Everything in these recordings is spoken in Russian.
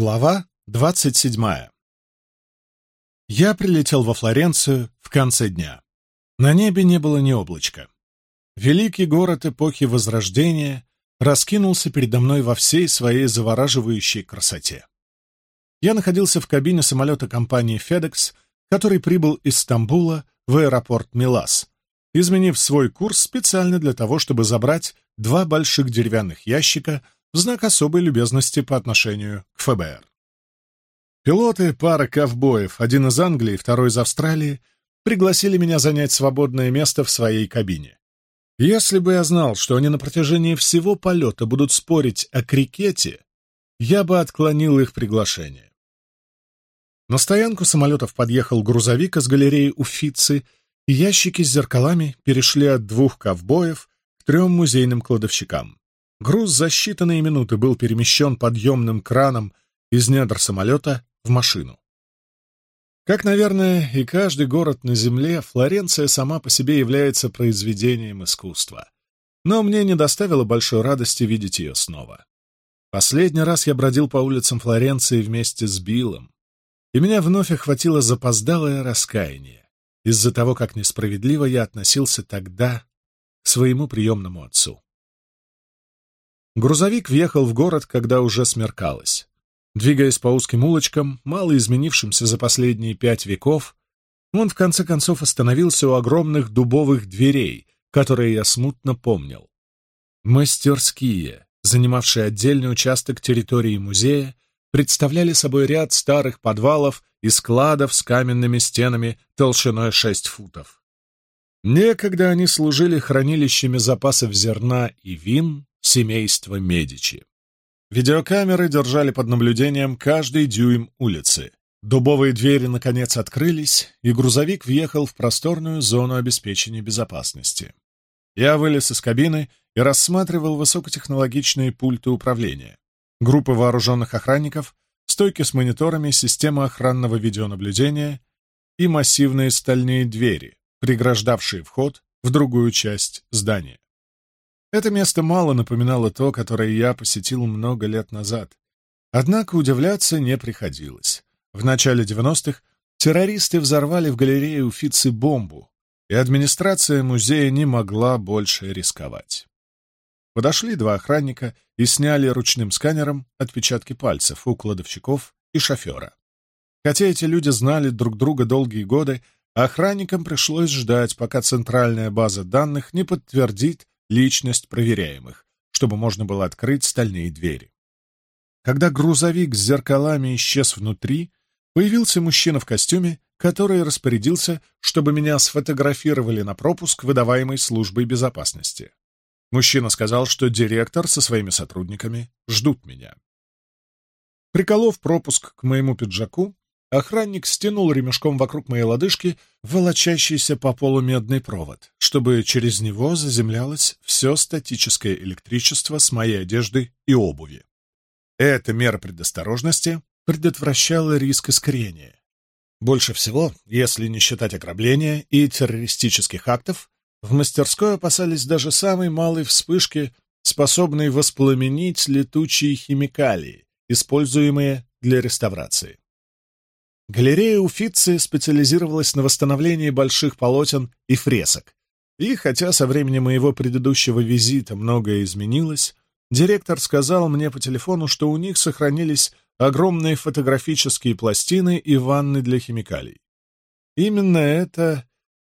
Глава 27. Я прилетел во Флоренцию в конце дня. На небе не было ни облачка. Великий город эпохи Возрождения раскинулся передо мной во всей своей завораживающей красоте. Я находился в кабине самолета компании FedEx, который прибыл из Стамбула в аэропорт Милас, изменив свой курс специально для того, чтобы забрать два больших деревянных ящика — в знак особой любезности по отношению к ФБР. Пилоты, пара ковбоев, один из Англии, второй из Австралии, пригласили меня занять свободное место в своей кабине. Если бы я знал, что они на протяжении всего полета будут спорить о крикете, я бы отклонил их приглашение. На стоянку самолетов подъехал грузовик из галереи Уфицы, и ящики с зеркалами перешли от двух ковбоев к трем музейным кладовщикам. Груз за считанные минуты был перемещен подъемным краном из недр самолета в машину. Как, наверное, и каждый город на Земле, Флоренция сама по себе является произведением искусства. Но мне не доставило большой радости видеть ее снова. Последний раз я бродил по улицам Флоренции вместе с Биллом, и меня вновь охватило запоздалое раскаяние из-за того, как несправедливо я относился тогда к своему приемному отцу. Грузовик въехал в город, когда уже смеркалось. Двигаясь по узким улочкам, мало изменившимся за последние пять веков, он в конце концов остановился у огромных дубовых дверей, которые я смутно помнил. Мастерские, занимавшие отдельный участок территории музея, представляли собой ряд старых подвалов и складов с каменными стенами толщиной 6 футов. Некогда они служили хранилищами запасов зерна и вин, семейства Медичи. Видеокамеры держали под наблюдением каждый дюйм улицы. Дубовые двери, наконец, открылись, и грузовик въехал в просторную зону обеспечения безопасности. Я вылез из кабины и рассматривал высокотехнологичные пульты управления, группы вооруженных охранников, стойки с мониторами, система охранного видеонаблюдения и массивные стальные двери, преграждавшие вход в другую часть здания. Это место мало напоминало то, которое я посетил много лет назад. Однако удивляться не приходилось. В начале 90-х террористы взорвали в галерее Уфицы бомбу, и администрация музея не могла больше рисковать. Подошли два охранника и сняли ручным сканером отпечатки пальцев у кладовщиков и шофера. Хотя эти люди знали друг друга долгие годы, охранникам пришлось ждать, пока центральная база данных не подтвердит личность проверяемых, чтобы можно было открыть стальные двери. Когда грузовик с зеркалами исчез внутри, появился мужчина в костюме, который распорядился, чтобы меня сфотографировали на пропуск, выдаваемый службой безопасности. Мужчина сказал, что директор со своими сотрудниками ждут меня. Приколов пропуск к моему пиджаку, Охранник стянул ремешком вокруг моей лодыжки волочащийся по полу медный провод, чтобы через него заземлялось все статическое электричество с моей одежды и обуви. Эта мера предосторожности предотвращала риск искрения. Больше всего, если не считать ограбления и террористических актов, в мастерской опасались даже самой малой вспышки, способной воспламенить летучие химикалии, используемые для реставрации. Галерея Уффици специализировалась на восстановлении больших полотен и фресок. И хотя со времени моего предыдущего визита многое изменилось, директор сказал мне по телефону, что у них сохранились огромные фотографические пластины и ванны для химикалий. Именно это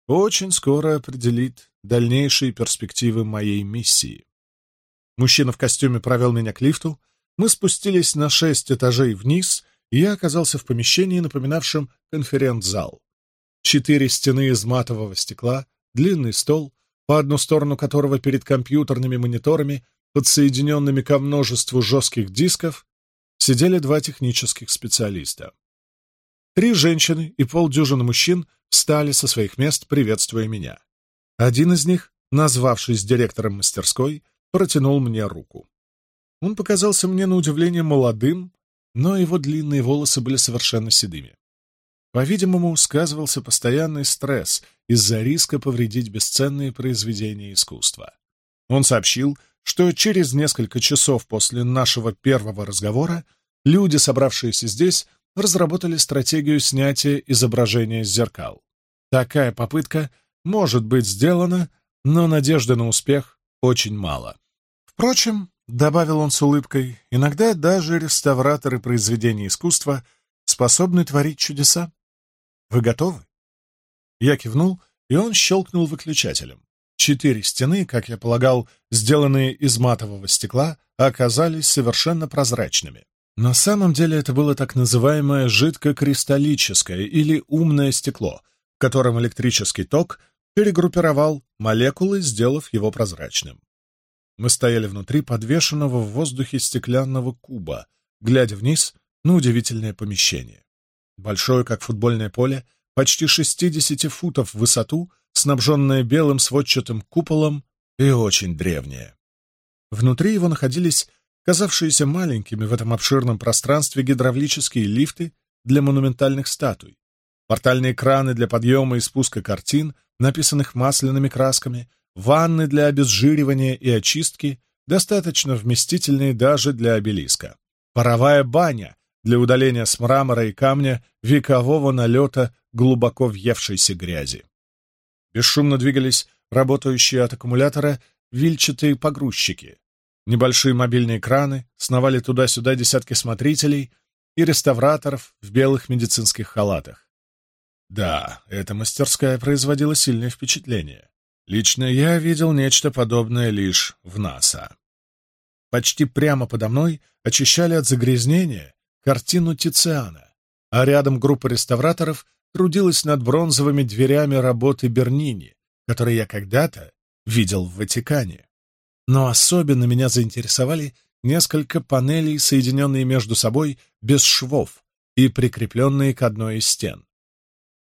очень скоро определит дальнейшие перспективы моей миссии. Мужчина в костюме провел меня к лифту, мы спустились на шесть этажей вниз — я оказался в помещении, напоминавшем конференц-зал. Четыре стены из матового стекла, длинный стол, по одну сторону которого перед компьютерными мониторами, подсоединенными ко множеству жестких дисков, сидели два технических специалиста. Три женщины и полдюжины мужчин встали со своих мест, приветствуя меня. Один из них, назвавшись директором мастерской, протянул мне руку. Он показался мне на удивление молодым, но его длинные волосы были совершенно седыми. По-видимому, сказывался постоянный стресс из-за риска повредить бесценные произведения искусства. Он сообщил, что через несколько часов после нашего первого разговора люди, собравшиеся здесь, разработали стратегию снятия изображения с зеркал. Такая попытка может быть сделана, но надежды на успех очень мало. Впрочем, Добавил он с улыбкой, иногда даже реставраторы произведений искусства способны творить чудеса. Вы готовы? Я кивнул, и он щелкнул выключателем. Четыре стены, как я полагал, сделанные из матового стекла, оказались совершенно прозрачными. На самом деле это было так называемое жидкокристаллическое или умное стекло, в котором электрический ток перегруппировал молекулы, сделав его прозрачным. Мы стояли внутри подвешенного в воздухе стеклянного куба, глядя вниз на удивительное помещение. Большое, как футбольное поле, почти 60 футов в высоту, снабженное белым сводчатым куполом и очень древнее. Внутри его находились казавшиеся маленькими в этом обширном пространстве гидравлические лифты для монументальных статуй, портальные краны для подъема и спуска картин, написанных масляными красками, ванны для обезжиривания и очистки, достаточно вместительные даже для обелиска, паровая баня для удаления с мрамора и камня векового налета глубоко въевшейся грязи. Бесшумно двигались работающие от аккумулятора вильчатые погрузчики. Небольшие мобильные краны сновали туда-сюда десятки смотрителей и реставраторов в белых медицинских халатах. Да, эта мастерская производила сильное впечатление. Лично я видел нечто подобное лишь в НАСА. Почти прямо подо мной очищали от загрязнения картину Тициана, а рядом группа реставраторов трудилась над бронзовыми дверями работы Бернини, которые я когда-то видел в Ватикане. Но особенно меня заинтересовали несколько панелей, соединенные между собой без швов и прикрепленные к одной из стен.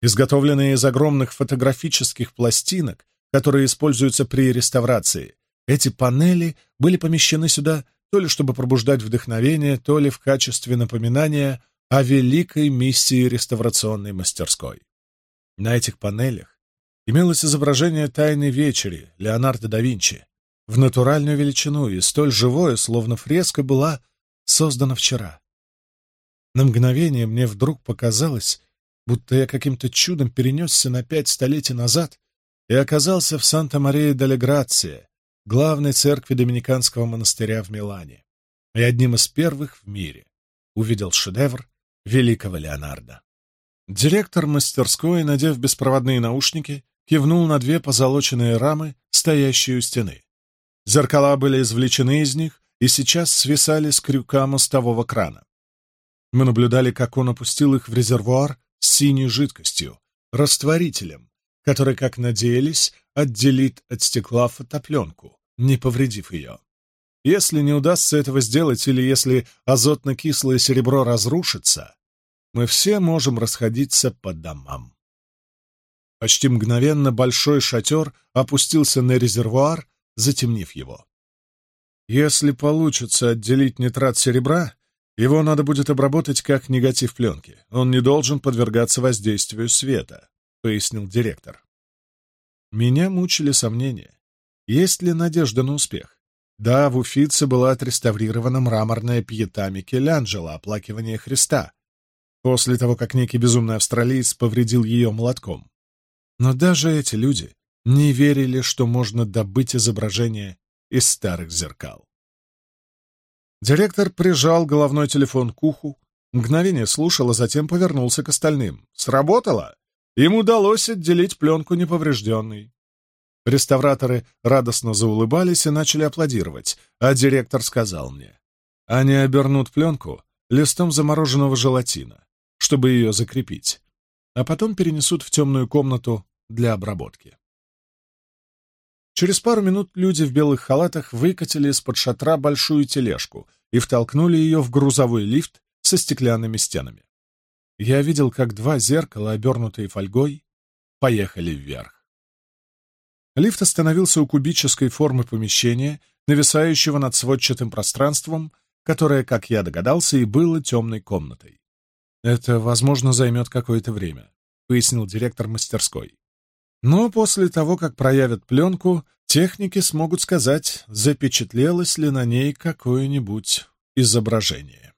Изготовленные из огромных фотографических пластинок которые используются при реставрации. Эти панели были помещены сюда то ли чтобы пробуждать вдохновение, то ли в качестве напоминания о великой миссии реставрационной мастерской. На этих панелях имелось изображение «Тайной вечери» Леонардо да Винчи. В натуральную величину и столь живое, словно фреска, была создана вчера. На мгновение мне вдруг показалось, будто я каким-то чудом перенесся на пять столетий назад и оказался в Санта-Мария-дель-Грация, главной церкви Доминиканского монастыря в Милане, и одним из первых в мире увидел шедевр великого Леонардо. Директор мастерской, надев беспроводные наушники, кивнул на две позолоченные рамы, стоящие у стены. Зеркала были извлечены из них и сейчас свисали с крюка мостового крана. Мы наблюдали, как он опустил их в резервуар с синей жидкостью, растворителем, который, как надеялись, отделит от стекла фотопленку, не повредив ее. Если не удастся этого сделать или если азотно-кислое серебро разрушится, мы все можем расходиться по домам. Почти мгновенно большой шатер опустился на резервуар, затемнив его. Если получится отделить нитрат серебра, его надо будет обработать как негатив пленки. Он не должен подвергаться воздействию света пояснил директор. Меня мучили сомнения. Есть ли надежда на успех? Да, в Уфице была отреставрирована мраморная пьета Микеланджело «Оплакивание Христа», после того, как некий безумный австралиец повредил ее молотком. Но даже эти люди не верили, что можно добыть изображение из старых зеркал. Директор прижал головной телефон к уху, мгновение слушал, а затем повернулся к остальным. «Сработало?» Им удалось отделить пленку неповрежденной. Реставраторы радостно заулыбались и начали аплодировать, а директор сказал мне, «Они обернут пленку листом замороженного желатина, чтобы ее закрепить, а потом перенесут в темную комнату для обработки». Через пару минут люди в белых халатах выкатили из-под шатра большую тележку и втолкнули ее в грузовой лифт со стеклянными стенами я видел, как два зеркала, обернутые фольгой, поехали вверх. Лифт остановился у кубической формы помещения, нависающего над сводчатым пространством, которое, как я догадался, и было темной комнатой. «Это, возможно, займет какое-то время», — пояснил директор мастерской. «Но после того, как проявят пленку, техники смогут сказать, запечатлелось ли на ней какое-нибудь изображение».